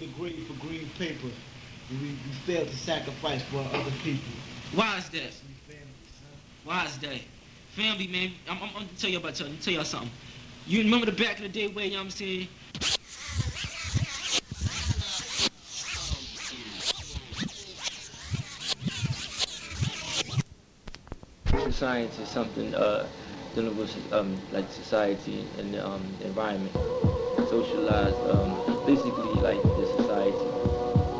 the grave for green paper. And we, we failed to sacrifice for other people. Why is that? Why is that? Family, man, I'm, I'm, I'm gonna tell you about something. tell y'all something. You remember the back of the day where, you know what I'm saying? Science is something uh, dealing with um, like society and the um, environment, socialized, um, basically like the society.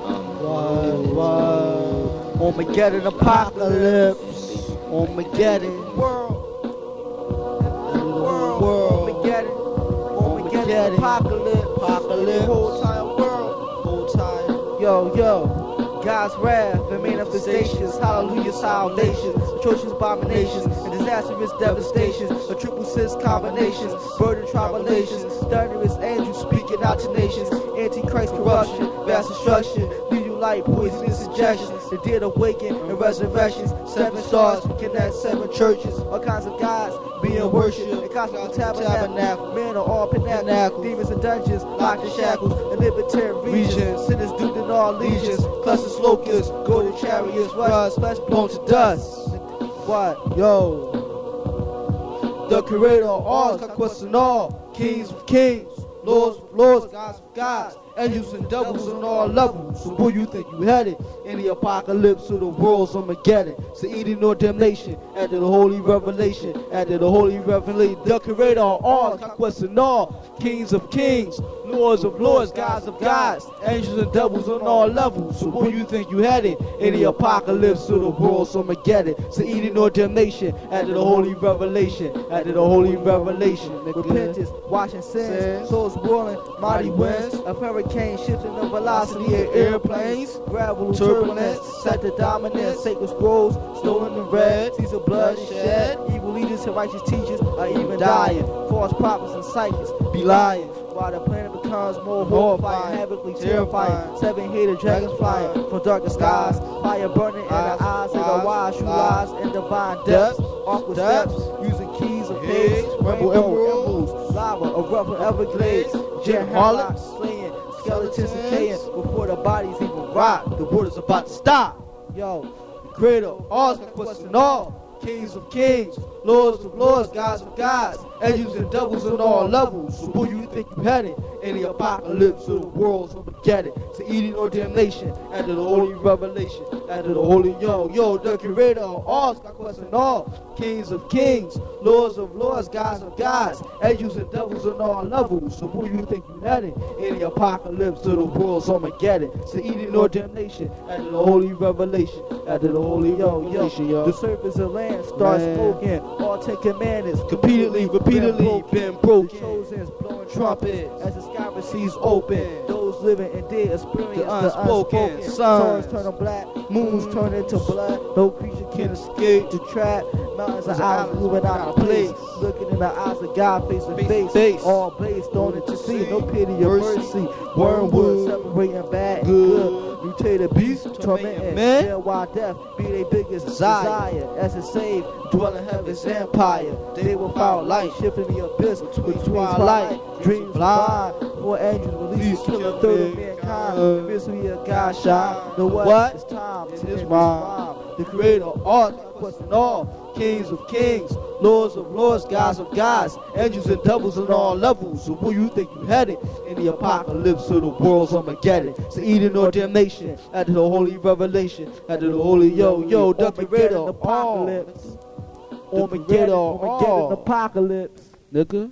Um, Whoa, whoa. Armageddon apocalypse. Armageddon. World. World. Armageddon. Armageddon apocalypse. Apocalypse. Whole time world. Whole time. Yo, yo. God's wrath and manifestations, hallelujah, salvations, atrocious abominations, and disastrous devastations, a triple six combinations, burden tribulations, thunderous angels speaking out to nations, antichrist corruption, vast destruction, light, poisonous suggestions, the dead awaken and resurrections, seven stars connect seven churches, all kinds of gods being worshipped, a cosmic tabernacle, men are all pinnacle, demons in dungeons, locked in shackles, and libertarian regions, sinners doomed in all legions, clusters locusts, golden chariots, rust, flesh blown to dust. What? Yo. The creator of all, conquesting all, kings of kings, lords of lords, gods of gods, angels and devils on all levels. So where you think you headed? In the apocalypse of the world's Armageddon. So Eden no damnation after the holy revelation, after the holy revelation. The creator of all, conquesting all, kings of kings, lords of lords, gods of gods, angels and devils on all levels. So where you think you headed? In the apocalypse of the world's Armageddon. So Eden no damnation after the holy revelation, after the holy revelation. Repentance, washing sins, souls whirling, mighty winds, a hurricane shifting the velocity of airplanes, gravel turbulence, set the dominance, sacred scrolls, stolen in red, seas of bloodshed, evil leaders and righteous teachers are even dying, false prophets and psychics be lying. While the planet becomes more horrifying, havically terrifying, seven hated dragons flying from darker skies, fire burning in the eyes of the wise, true lies in divine depths, awkward steps, using keys of pigs, rainbow emeralds, lava, a rougher everglades, jet harlots, skeletons decaying before the bodies even rot. The world is about to stop. Yo, the creator, all conquesting all. Kings of kings, lords of lords, gods of gods, angels and devils on all levels. So where you think you headed? In the apocalypse of the world's Armageddon. To Eden or damnation after the holy revelation, after the holy yo, yo, the creator of all, conquesting all. Kings of kings, lords of lords, gods of gods, angels and devils on all levels. So where you think you headed? In the apocalypse of the world's Armageddon. To Eden or damnation after the holy revelation, after the holy yo, yo. The surface of land starts smoking. All ten commandments repeatedly, repeatedly been broken. The chosen's blowing trumpet as the sky receives open. Living and dead experience the unspoken. Suns turn black, moons turn into blood. No creature can escape the trap. Mountains are islands moving out of place. Looking in the eyes of God face to face. All based on it to see. No pity or mercy. Wormwood separating bad and good. Mutated beasts tormenting men. Yeah, why death be their biggest desire. As a save, dwell in heaven's empire. They will follow light, shifting the abyss between twilight. Dreams blind. Four angels release to kill a third of mankind. The mystery of God shine. Know what? It's time to end this rhyme. The creator of all, questing all. Kings of kings, lords of lords, gods of gods, angels and devils on all levels. So where you think you headed? In the apocalypse of the world's Armageddon. So Eden or damnation, after the holy revelation, after the holy yo, yo, the creator of apocalypse. Armageddon, Armageddon, apocalypse. Nigga.